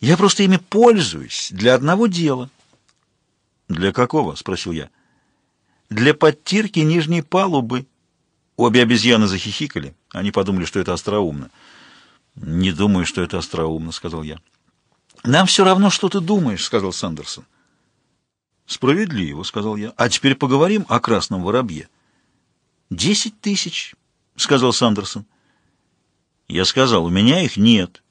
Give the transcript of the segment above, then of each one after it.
Я просто ими пользуюсь для одного дела». «Для какого?» — спросил я. «Для подтирки нижней палубы». Обе обезьяны захихикали. Они подумали, что это остроумно. «Не думаю, что это остроумно», — сказал я. «Нам все равно, что ты думаешь», — сказал Сандерсон. «Справедливо», — сказал я. «А теперь поговорим о красном воробье». «Десять тысяч», — сказал Сандерсон. Я сказал, у меня их нет.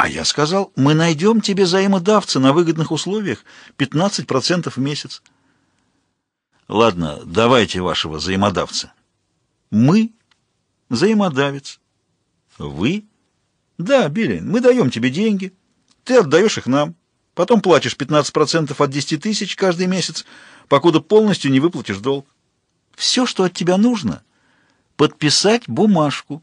А я сказал, мы найдем тебе взаимодавца на выгодных условиях, 15% в месяц. Ладно, давайте вашего взаимодавца. Мы взаимодавец. Вы? Да, Билин, мы даем тебе деньги. Ты отдаешь их нам. Потом платишь 15% от 10 тысяч каждый месяц, покуда полностью не выплатишь долг. Все, что от тебя нужно, подписать бумажку.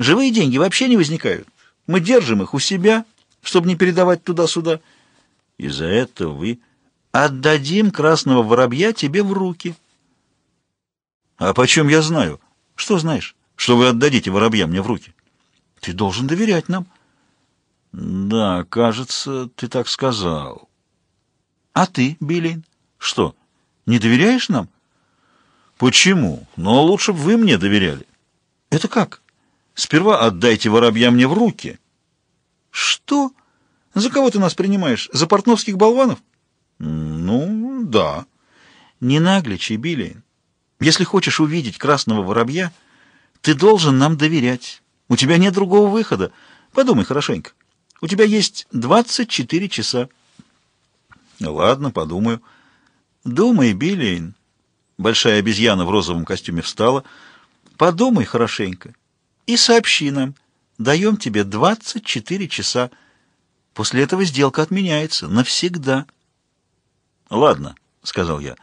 Живые деньги вообще не возникают. Мы держим их у себя, чтобы не передавать туда-сюда. И за это вы отдадим красного воробья тебе в руки. А почем я знаю? Что знаешь? Что вы отдадите воробья мне в руки? Ты должен доверять нам. Да, кажется, ты так сказал. А ты, Билейн, что, не доверяешь нам? Почему? Но лучше бы вы мне доверяли. Это как? Сперва отдайте воробья мне в руки. Что? За кого ты нас принимаешь? За портновских болванов? Ну, да. Не нагличай, Билли. Если хочешь увидеть красного воробья, ты должен нам доверять. У тебя нет другого выхода. Подумай хорошенько. У тебя есть 24 часа. Ладно, подумаю. Думай, Биллиин. Большая обезьяна в розовом костюме встала. Подумай хорошенько и сообщи нам. Даем тебе 24 часа. После этого сделка отменяется. Навсегда. Ладно, сказал я.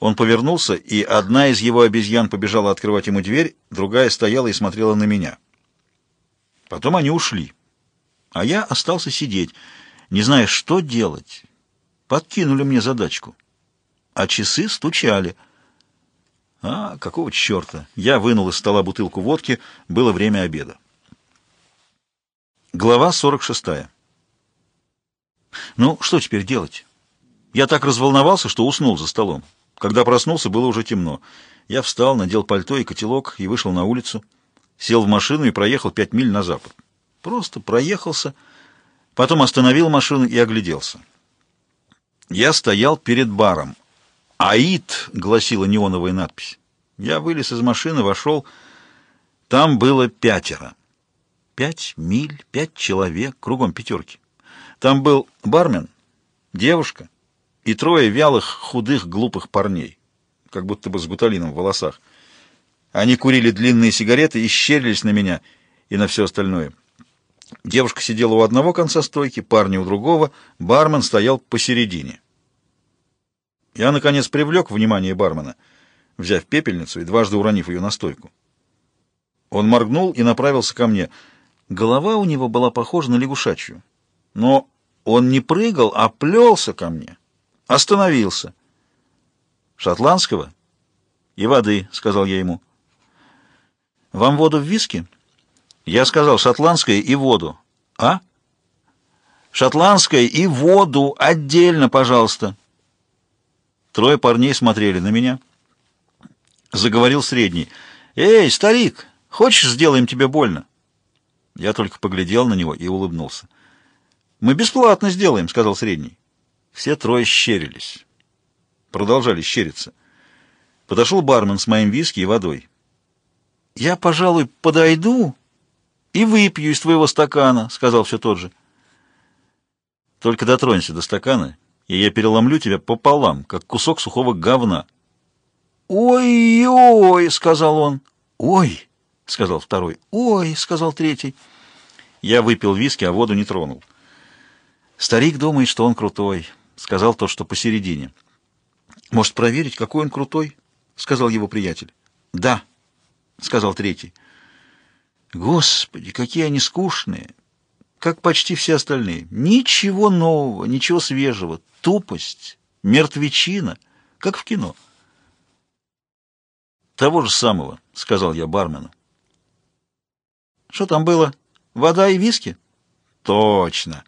Он повернулся, и одна из его обезьян побежала открывать ему дверь, другая стояла и смотрела на меня. Потом они ушли. А я остался сидеть, не зная, что делать. Подкинули мне задачку. А часы стучали — а, какого черта? Я вынул из стола бутылку водки, было время обеда. Глава 46. Ну, что теперь делать? Я так разволновался, что уснул за столом. Когда проснулся, было уже темно. Я встал, надел пальто и котелок и вышел на улицу. Сел в машину и проехал пять миль на запад. Просто проехался, потом остановил машину и огляделся. Я стоял перед баром. «АИД», — гласила неоновая надпись. Я вылез из машины, вошел. Там было пятеро. Пять миль, пять человек, кругом пятерки. Там был бармен, девушка и трое вялых, худых, глупых парней, как будто бы с гуталином в волосах. Они курили длинные сигареты и щерились на меня и на все остальное. Девушка сидела у одного конца стойки, парни у другого, бармен стоял посередине. Я, наконец, привлек внимание бармена, взяв пепельницу и дважды уронив ее на стойку. Он моргнул и направился ко мне. Голова у него была похожа на лягушачью. Но он не прыгал, а плелся ко мне. Остановился. «Шотландского?» «И воды», — сказал я ему. «Вам воду в виски?» Я сказал «шотландское и воду». «А?» «Шотландское и воду отдельно, пожалуйста». Трое парней смотрели на меня. Заговорил средний. «Эй, старик, хочешь, сделаем тебе больно?» Я только поглядел на него и улыбнулся. «Мы бесплатно сделаем», — сказал средний. Все трое щерились. Продолжали щериться. Подошел бармен с моим виски и водой. «Я, пожалуй, подойду и выпью из твоего стакана», — сказал все тот же. «Только дотронься до стакана, и я переломлю тебя пополам, как кусок сухого говна». «Ой-ой!» — сказал он. «Ой!» — сказал второй. «Ой!» — сказал третий. Я выпил виски, а воду не тронул. «Старик думает, что он крутой», — сказал тот, что посередине. «Может, проверить, какой он крутой?» — сказал его приятель. «Да», — сказал третий. «Господи, какие они скучные!» Как почти все остальные. Ничего нового, ничего свежего. Тупость, мертвечина, как в кино. «Того же самого», — сказал я бармену. «Что там было? Вода и виски?» «Точно!»